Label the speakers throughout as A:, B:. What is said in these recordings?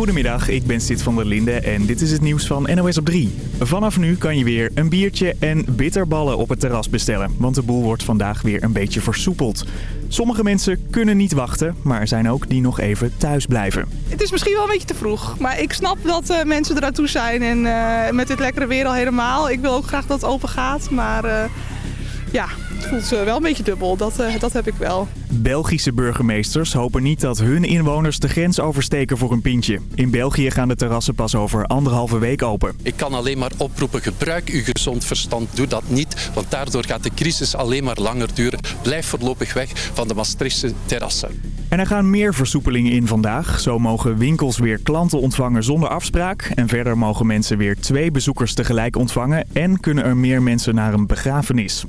A: Goedemiddag, ik ben Sid van der Linde en dit is het nieuws van NOS op 3. Vanaf nu kan je weer een biertje en bitterballen op het terras bestellen. Want de boel wordt vandaag weer een beetje versoepeld. Sommige mensen kunnen niet wachten, maar er zijn ook die nog even thuis blijven.
B: Het is misschien wel een beetje te vroeg, maar ik snap dat uh, mensen er naartoe zijn. En uh, met dit lekkere weer al helemaal. Ik wil ook graag dat het open gaat, maar... Uh, ja, het voelt wel een beetje dubbel. Dat, uh, dat heb ik wel.
A: Belgische burgemeesters hopen niet dat hun inwoners de grens oversteken voor een pintje. In België gaan de terrassen pas over anderhalve week open.
C: Ik kan alleen maar oproepen, gebruik uw gezond verstand. Doe dat niet, want daardoor gaat de crisis alleen maar langer duren. Blijf voorlopig weg van de Maastrichtse terrassen.
A: En er gaan meer versoepelingen in vandaag. Zo mogen winkels weer klanten ontvangen zonder afspraak. En verder mogen mensen weer twee bezoekers tegelijk ontvangen. En kunnen er meer mensen naar een begrafenis.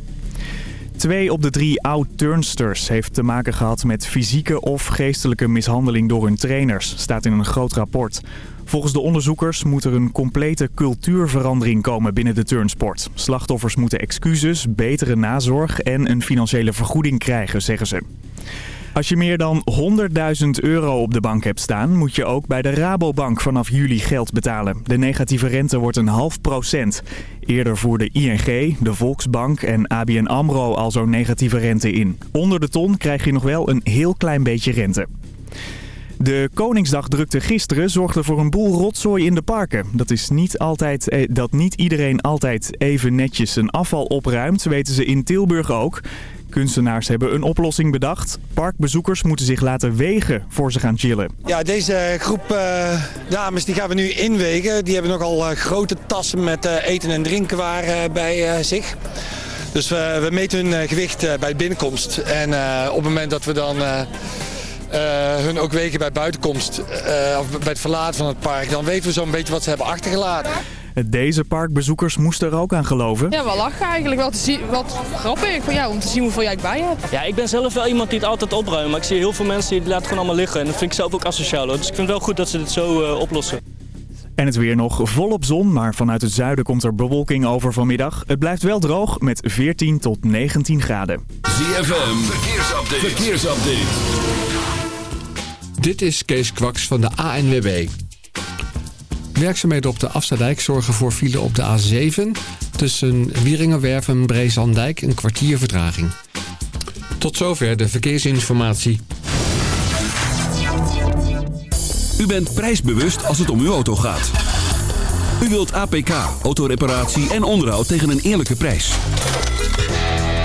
A: Twee op de drie oud-turnsters heeft te maken gehad met fysieke of geestelijke mishandeling door hun trainers, staat in een groot rapport. Volgens de onderzoekers moet er een complete cultuurverandering komen binnen de turnsport. Slachtoffers moeten excuses, betere nazorg en een financiële vergoeding krijgen, zeggen ze. Als je meer dan 100.000 euro op de bank hebt staan, moet je ook bij de Rabobank vanaf juli geld betalen. De negatieve rente wordt een half procent. Eerder voerde ING, de Volksbank en ABN AMRO al zo'n negatieve rente in. Onder de ton krijg je nog wel een heel klein beetje rente. De Koningsdagdrukte gisteren zorgde voor een boel rotzooi in de parken. Dat is niet altijd, eh, dat niet iedereen altijd even netjes zijn afval opruimt, weten ze in Tilburg ook. Kunstenaars hebben een oplossing bedacht. Parkbezoekers moeten zich laten wegen voor ze gaan chillen.
D: Ja, deze groep uh, dames die gaan we nu inwegen. Die hebben nogal uh, grote tassen met uh, eten en drinken bij zich. Dus we, we meten hun gewicht bij binnenkomst. En op het moment dat we dan... hun ook wegen bij buitenkomst, of bij het verlaten van het park, dan weten we zo'n beetje wat ze hebben achtergelaten.
A: Deze parkbezoekers moesten er ook aan geloven.
E: Ja, wel lachen eigenlijk. Wat, zien, wat grappig voor jou om te zien hoeveel jij bij hebt.
F: Ja, ik ben zelf wel iemand die het altijd opruimt. Maar ik zie heel veel mensen die het laten gewoon allemaal liggen. En dat vind ik zelf ook asociaal. Hoor. Dus ik vind het wel goed dat ze dit zo uh, oplossen.
A: En het weer nog volop zon, maar vanuit het zuiden komt er bewolking over vanmiddag. Het blijft wel droog met 14 tot 19 graden.
G: ZFM, verkeersupdate. verkeersupdate.
H: Dit is Kees Kwaks van de ANWB. Werkzaamheden op de Afstadijk zorgen voor file op de A7... tussen Wieringenwerf en Brezandijk een kwartier vertraging. Tot zover de verkeersinformatie.
G: U bent prijsbewust als het om uw auto gaat. U wilt APK, autoreparatie en onderhoud tegen een eerlijke prijs.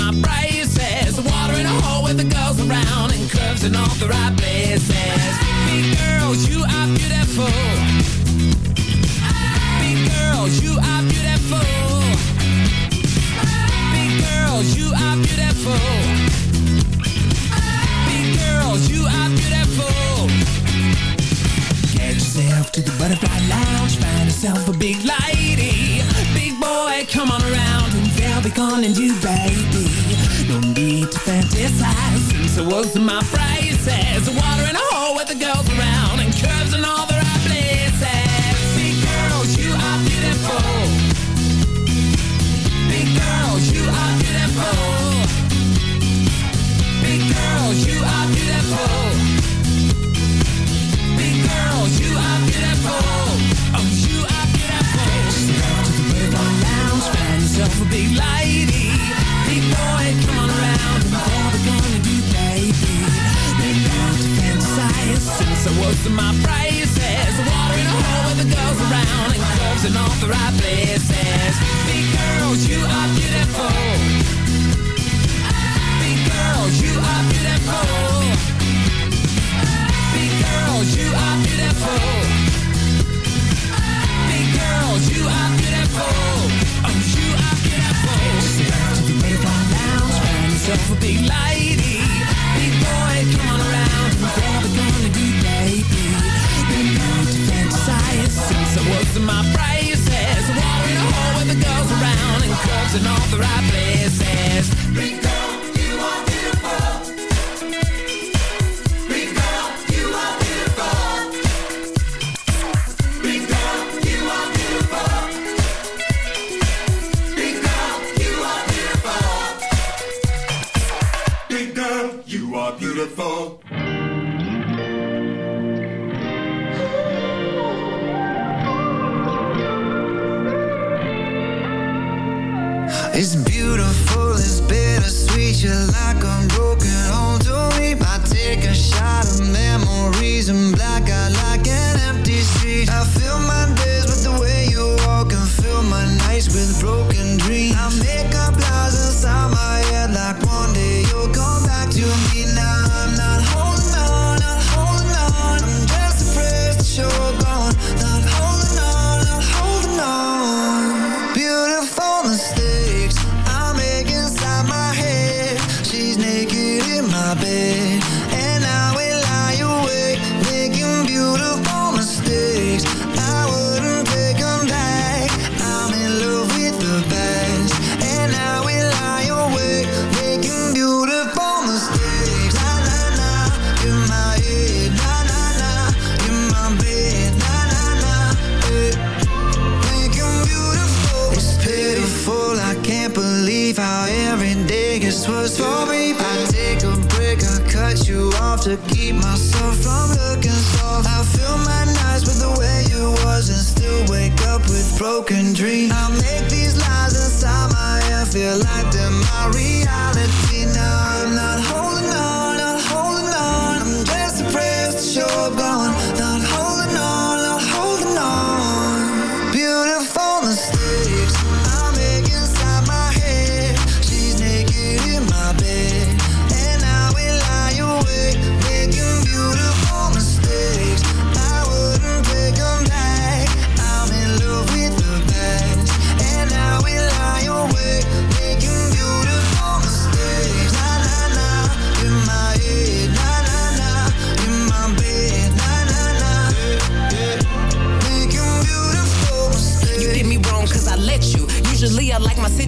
I: my
J: bright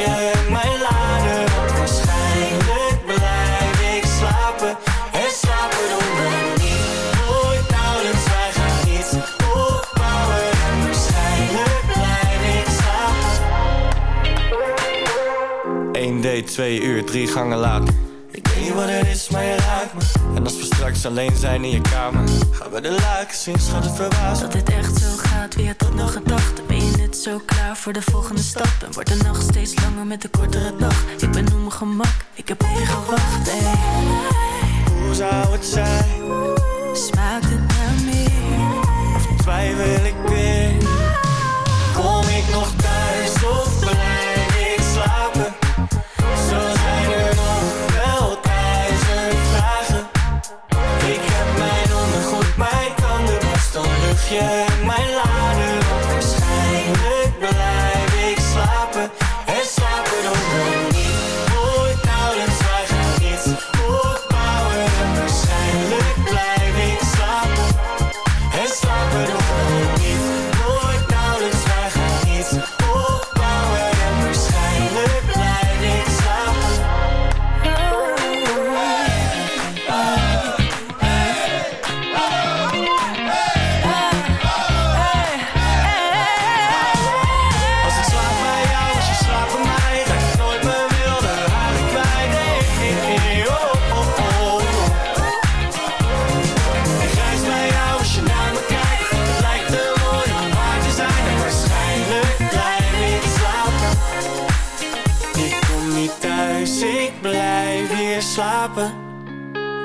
K: je laden? Waarschijnlijk blijf ik slapen. En slapen doen we niet. Nooit nauwelijks, wij gaan niets opbouwen. En waarschijnlijk blijf ik slapen. 1 date, 2 uur, 3 gangen later. Ik weet niet wat het is, maar je raakt me. En als we straks alleen zijn in je kamer, gaan we de lakens zien, schat het verbaasd.
L: Dat dit echt zo gaat, wie had dat nog gedacht? Ben je zo klaar voor de volgende stap En wordt de nacht steeds langer met de kortere dag Ik ben op mijn gemak, ik heb op gewacht.
K: Hoe zou het zijn?
L: Smaakt het naar meer?
K: Of twijfel ik weer?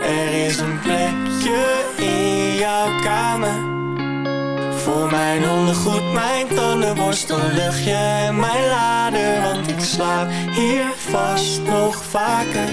K: Er is een plekje in jouw kamer. Voor mijn ondergoed, mijn tandenborstel, luchtje en mijn lader Want ik slaap hier vast nog vaker.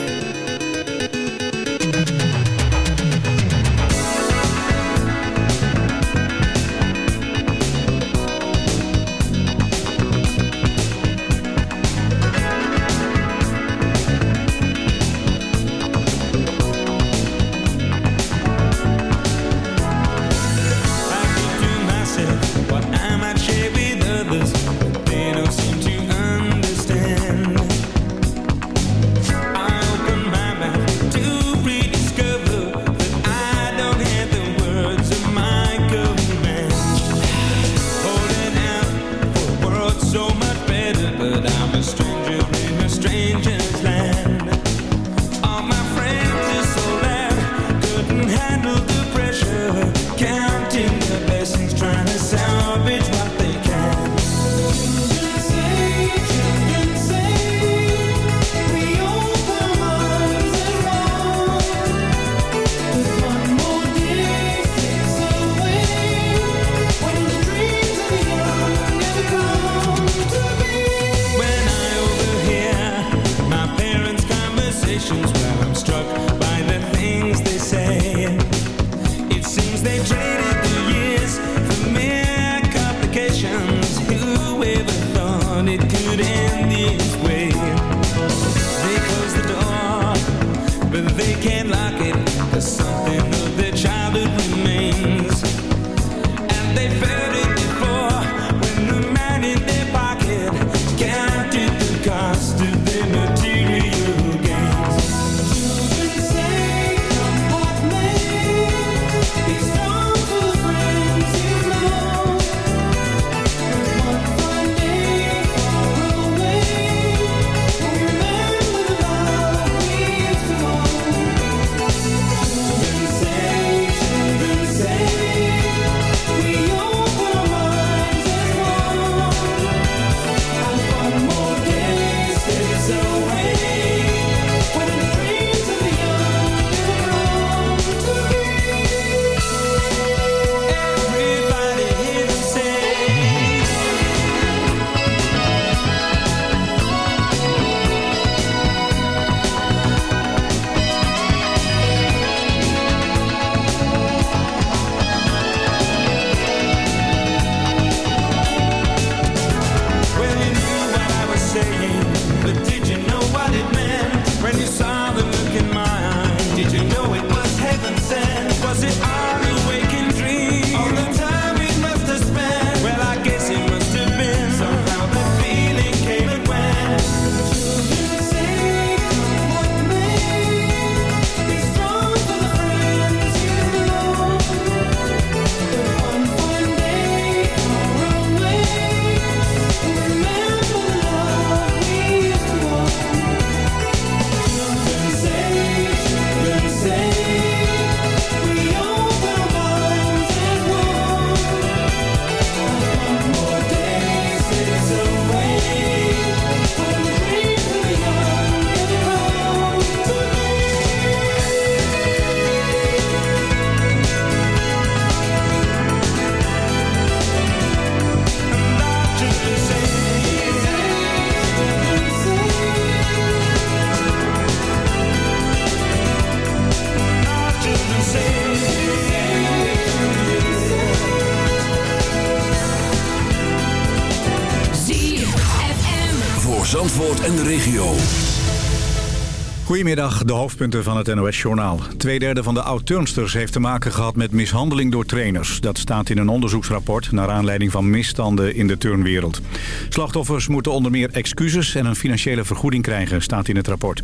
M: Goedemiddag, de hoofdpunten van het NOS-journaal. Tweederde van de oud-turnsters heeft te maken gehad met mishandeling door trainers. Dat staat in een onderzoeksrapport naar aanleiding van misstanden in de turnwereld. Slachtoffers moeten onder meer excuses en een financiële vergoeding krijgen, staat in het rapport.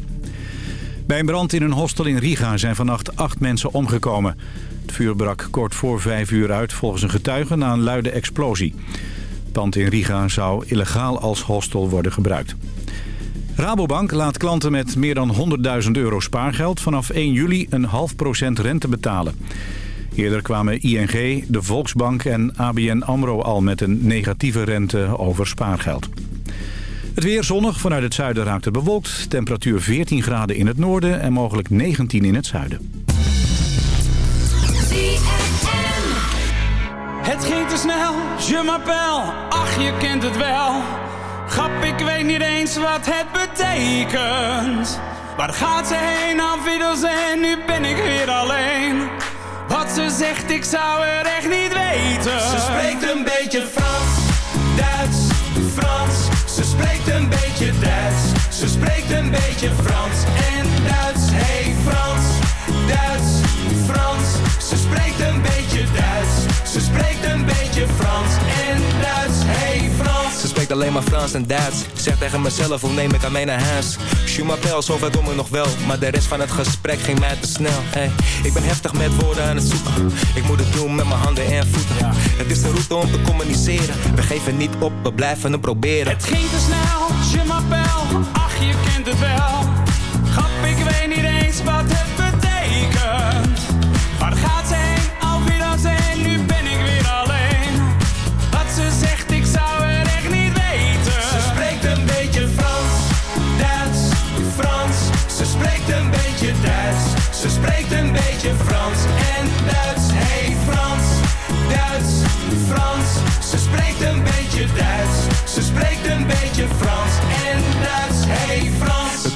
M: Bij een brand in een hostel in Riga zijn vannacht acht mensen omgekomen. Het vuur brak kort voor vijf uur uit volgens een getuige na een luide explosie. Het pand in Riga zou illegaal als hostel worden gebruikt. Rabobank laat klanten met meer dan 100.000 euro spaargeld vanaf 1 juli een half procent rente betalen. Eerder kwamen ING, de Volksbank en ABN AMRO al met een negatieve rente over spaargeld. Het weer zonnig, vanuit het zuiden raakt het bewolkt. Temperatuur 14 graden in het noorden en mogelijk 19 in het zuiden.
N: Het ging te snel, je m'appelle, ach je kent het wel. Grap, ik weet niet eens wat het betekent. Waar gaat ze heen, afwiddels en nu ben ik weer alleen. Wat ze zegt, ik zou er echt niet weten.
K: Ze spreekt een beetje Frans, Duits, Frans. Ze spreekt een beetje Duits. Ze spreekt een beetje Frans en Duits. Hey Frans, Duits, Frans. Ze spreekt een beetje Duits. Ze spreekt een beetje Frans
O: spreekt alleen maar Frans en Duits. Zeg tegen mezelf, hoe neem ik aan mee naar huis? Je m'appelle, zover kom ik nog wel. Maar de rest van het gesprek ging mij te snel. Ey, ik ben heftig met woorden aan het zoeken. Ik moet het doen met mijn handen en voeten. Het is de route om te communiceren. We geven niet op, we blijven het proberen.
N: Het ging te snel, je m'appelle, ach je kent het wel. Grap, ik weet niet eens wat het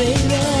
I: baby.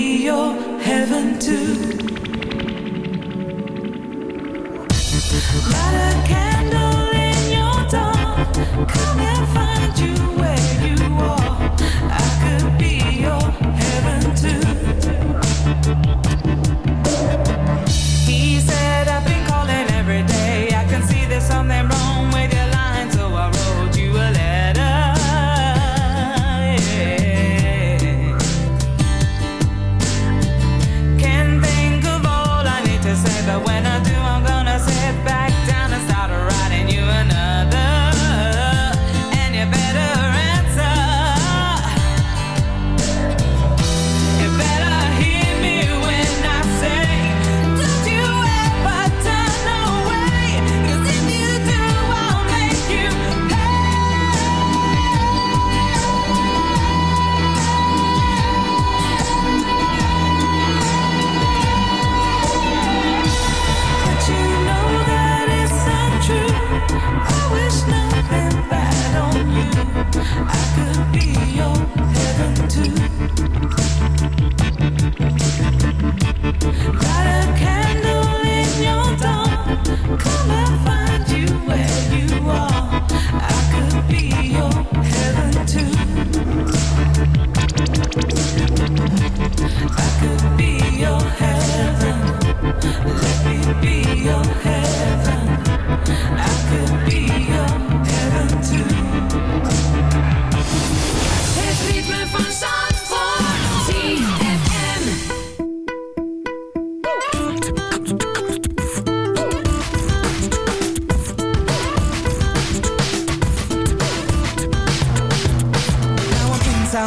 I: be your heaven too.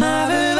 P: my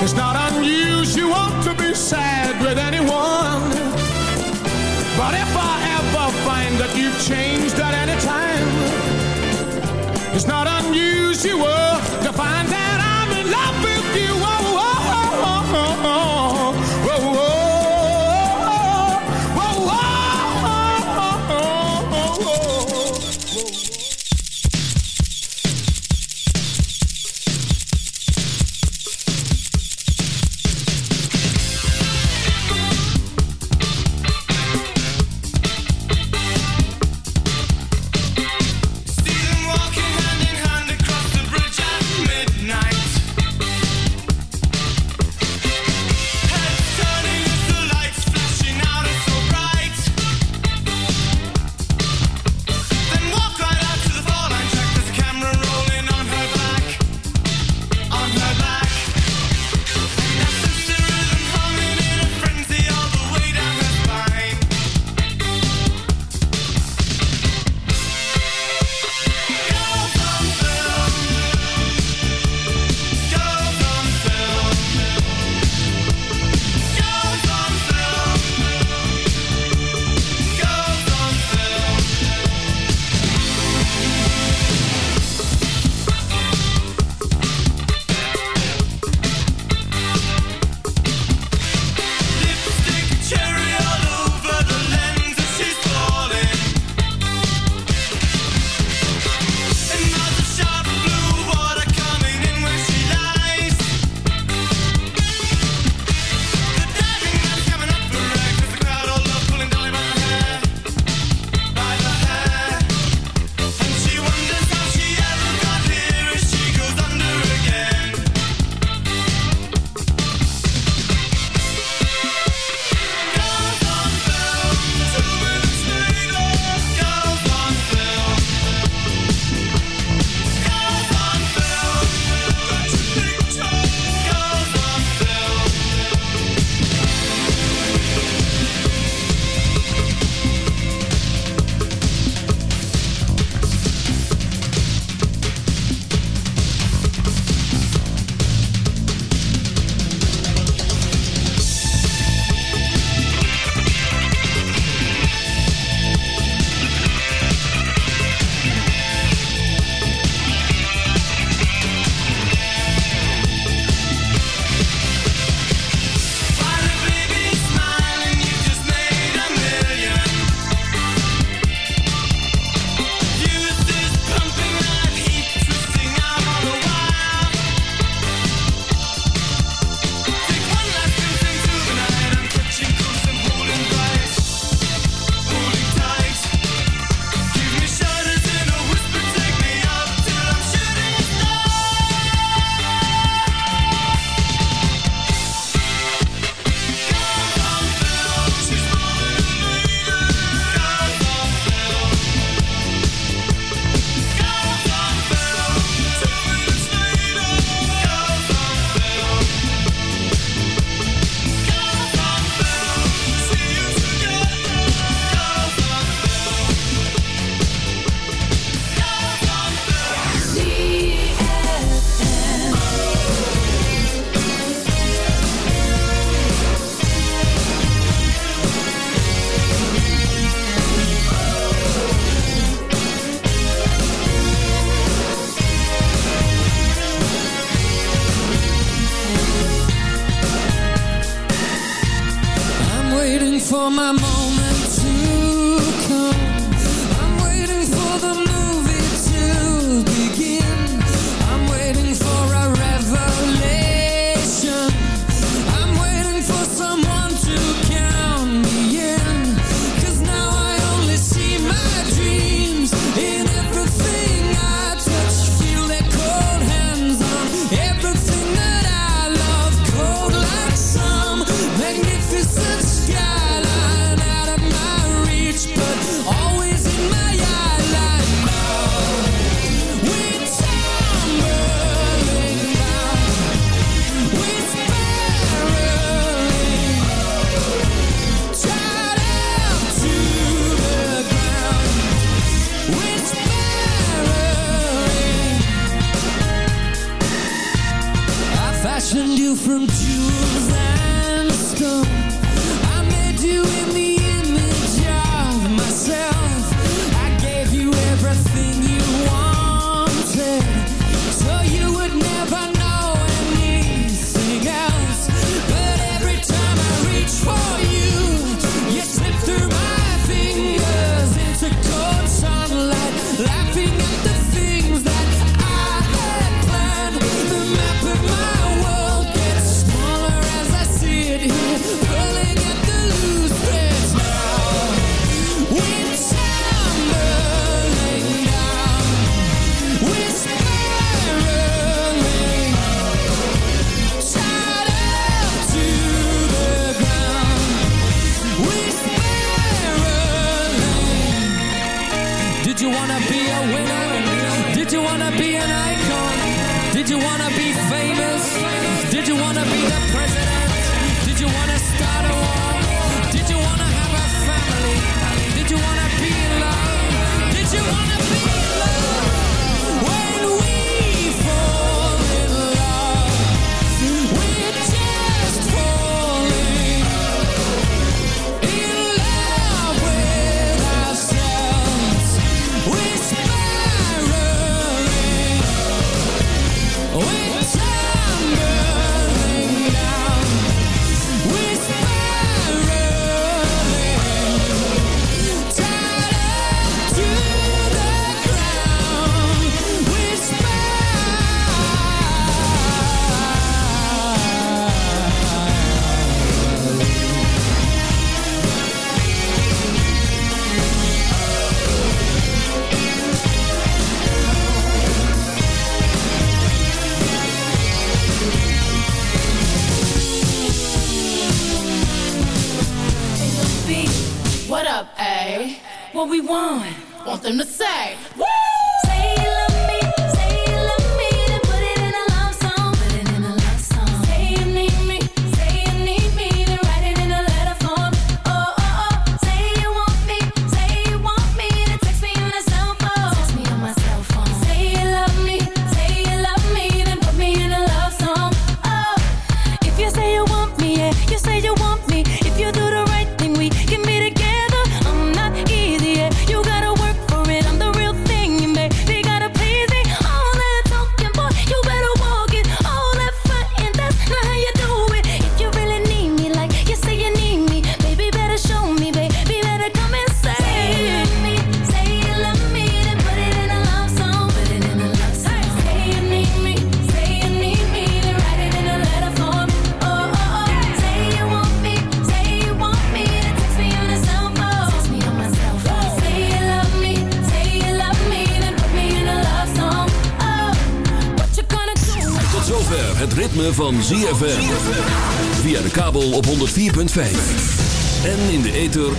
P: it's not unusual to be sad with anyone. But if I ever find that you've changed at any time, it's not unusual to find that I'm in love with you.